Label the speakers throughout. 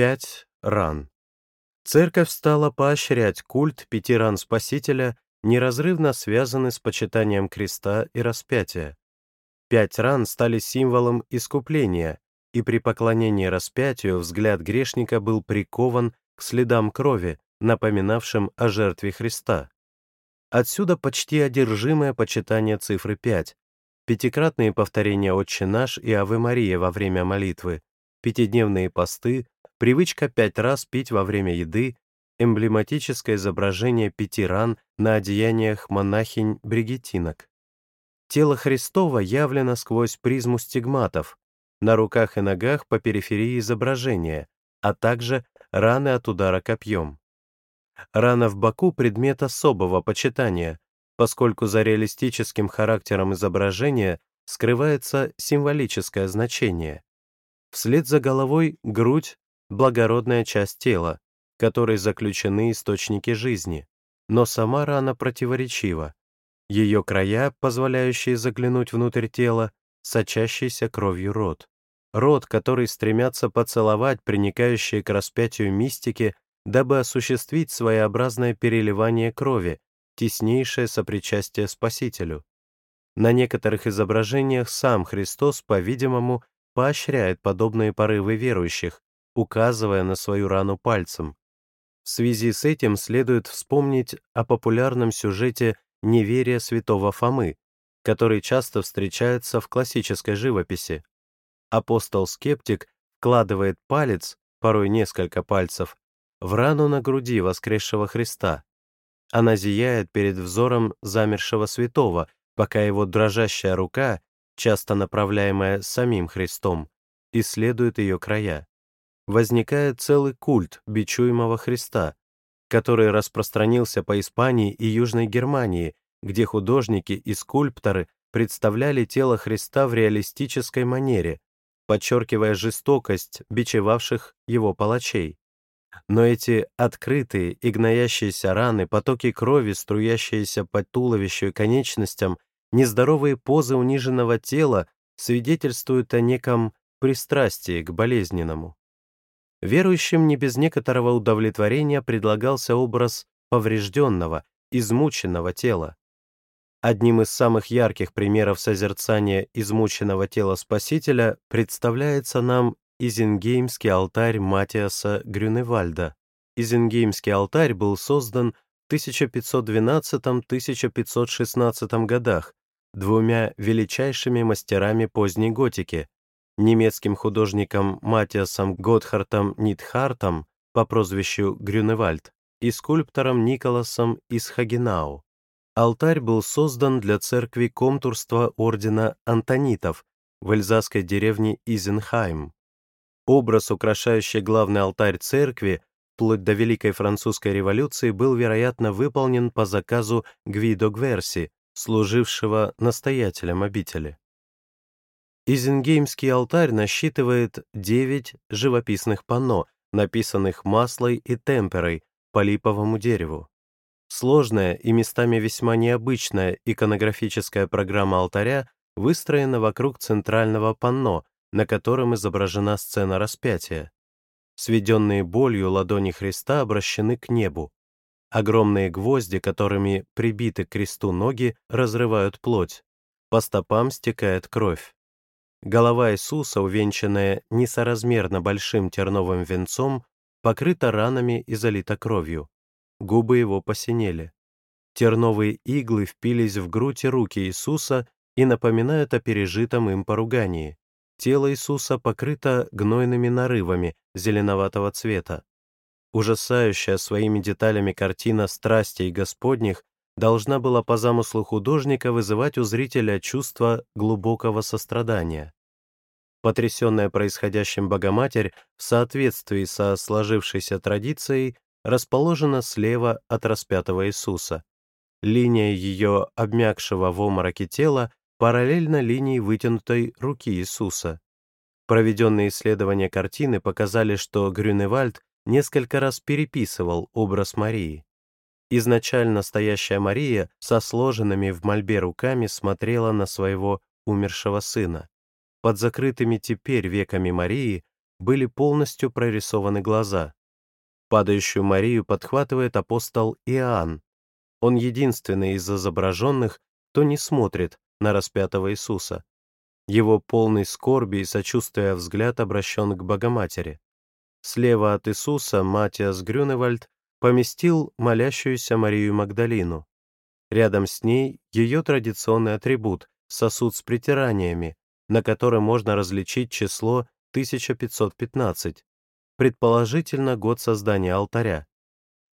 Speaker 1: Пять ран. Церковь стала поощрять культ пяти ран Спасителя, неразрывно связанный с почитанием креста и распятия. Пять ран стали символом искупления, и при поклонении распятию взгляд грешника был прикован к следам крови, напоминавшим о жертве Христа. Отсюда почти одержимое почитание цифры 5, пятикратные повторения «Отче наш» и «Аве Мария» во время молитвы, пятидневные посты, привычка пять раз пить во время еды, эмблематическое изображение пяти ран на одеяниях монахинь-бригетинок. Тело Христово явлено сквозь призму стигматов, на руках и ногах по периферии изображения, а также раны от удара копьем. Рана в боку — предмет особого почитания, поскольку за реалистическим характером изображения скрывается символическое значение. Вслед за головой — грудь, благородная часть тела, в которой заключены источники жизни, но сама рана противоречива. Ее края, позволяющие заглянуть внутрь тела, сочащийся кровью рот. Рот, который стремятся поцеловать приникающие к распятию мистики, дабы осуществить своеобразное переливание крови, теснейшее сопричастие Спасителю. На некоторых изображениях сам Христос, по-видимому, поощряет подобные порывы верующих, указывая на свою рану пальцем. В связи с этим следует вспомнить о популярном сюжете неверия святого Фомы, который часто встречается в классической живописи. Апостол-скептик вкладывает палец, порой несколько пальцев, в рану на груди воскресшего Христа. Она зияет перед взором замершего святого, пока его дрожащая рука, часто направляемая самим Христом, исследует ее края. Возникает целый культ бичуемого Христа, который распространился по Испании и Южной Германии, где художники и скульпторы представляли тело Христа в реалистической манере, подчеркивая жестокость бичевавших его палачей. Но эти открытые и гноящиеся раны, потоки крови, струящиеся по туловищу и конечностям, нездоровые позы униженного тела свидетельствуют о неком пристрастии к болезненному. Верующим не без некоторого удовлетворения предлагался образ поврежденного, измученного тела. Одним из самых ярких примеров созерцания измученного тела Спасителя представляется нам Изенгеймский алтарь Матиаса Грюневальда. Изенгеймский алтарь был создан в 1512-1516 годах двумя величайшими мастерами поздней готики, немецким художником Матиасом Готхартом Нитхартом по прозвищу Грюневальд и скульптором Николасом из Хагенау. Алтарь был создан для церкви комтурства ордена Антонитов в эльзасской деревне Изенхайм. Образ, украшающий главный алтарь церкви, вплоть до Великой Французской революции, был, вероятно, выполнен по заказу Гвидо Гверси, служившего настоятелем обители. Изенгеймский алтарь насчитывает 9 живописных панно, написанных маслой и темперой по липовому дереву. Сложная и местами весьма необычная иконографическая программа алтаря выстроена вокруг центрального панно, на котором изображена сцена распятия. Сведенные болью ладони Христа обращены к небу. Огромные гвозди, которыми прибиты к кресту ноги, разрывают плоть. По стопам стекает кровь. Голова Иисуса, увенчанная несоразмерно большим терновым венцом, покрыта ранами и залита кровью. Губы его посинели. Терновые иглы впились в грудь и руки Иисуса и напоминают о пережитом им поругании. Тело Иисуса покрыто гнойными нарывами зеленоватого цвета. Ужасающая своими деталями картина страстей Господних должна была по замыслу художника вызывать у зрителя чувство глубокого сострадания. Потрясенная происходящим Богоматерь в соответствии со сложившейся традицией расположена слева от распятого Иисуса. Линия ее обмякшего в омороке тела параллельно линии вытянутой руки Иисуса. Проведенные исследования картины показали, что Грюневальд несколько раз переписывал образ Марии. Изначально стоящая Мария со сложенными в мольбе руками смотрела на своего умершего сына. Под закрытыми теперь веками Марии были полностью прорисованы глаза. Падающую Марию подхватывает апостол Иоанн. Он единственный из изображенных, кто не смотрит на распятого Иисуса. Его полный скорби и сочувствия взгляд обращен к Богоматери. Слева от Иисуса Матиас Грюневальд поместил молящуюся Марию Магдалину. Рядом с ней ее традиционный атрибут — сосуд с притираниями, на котором можно различить число 1515, предположительно год создания алтаря.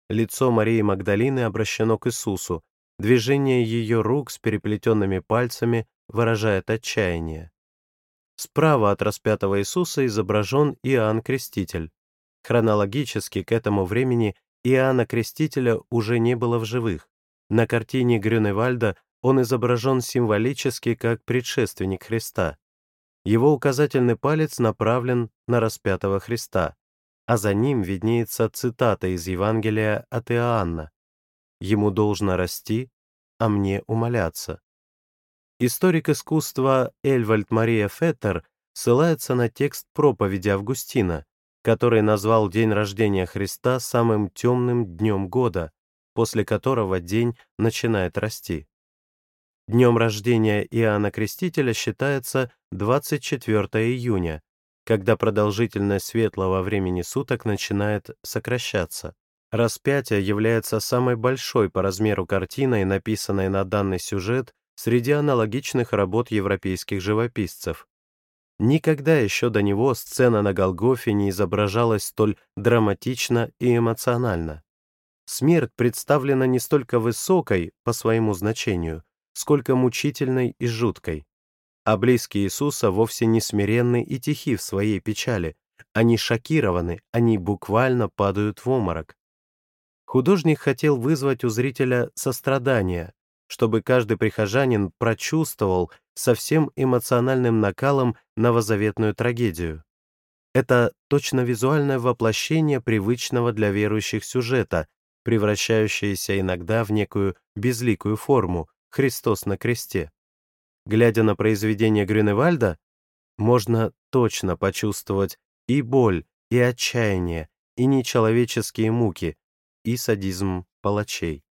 Speaker 1: Лицо Марии Магдалины обращено к Иисусу, движение ее рук с переплетенными пальцами выражает отчаяние. Справа от распятого Иисуса изображен Иоанн Креститель. Хронологически к этому времени Иоанна Крестителя уже не было в живых. На картине Грюневальда он изображен символически как предшественник Христа. Его указательный палец направлен на распятого Христа, а за ним виднеется цитата из Евангелия от Иоанна «Ему должно расти, а мне умоляться». Историк искусства Эльвальд Мария Феттер ссылается на текст проповеди Августина, который назвал день рождения Христа самым темным днем года, после которого день начинает расти. Днем рождения Иоанна Крестителя считается 24 июня, когда продолжительность светлого времени суток начинает сокращаться. Распятие является самой большой по размеру картиной, написанной на данный сюжет среди аналогичных работ европейских живописцев. Никогда еще до него сцена на Голгофе не изображалась столь драматично и эмоционально. Смерть представлена не столько высокой по своему значению, сколько мучительной и жуткой. А близкие Иисуса вовсе не смиренны и тихи в своей печали. Они шокированы, они буквально падают в оморок. Художник хотел вызвать у зрителя сострадание, чтобы каждый прихожанин прочувствовал со всем эмоциональным накалом новозаветную трагедию. Это точно визуальное воплощение привычного для верующих сюжета, превращающееся иногда в некую безликую форму, Христос на кресте. Глядя на произведение Грюневальда, можно точно почувствовать и боль, и отчаяние, и нечеловеческие муки, и садизм палачей.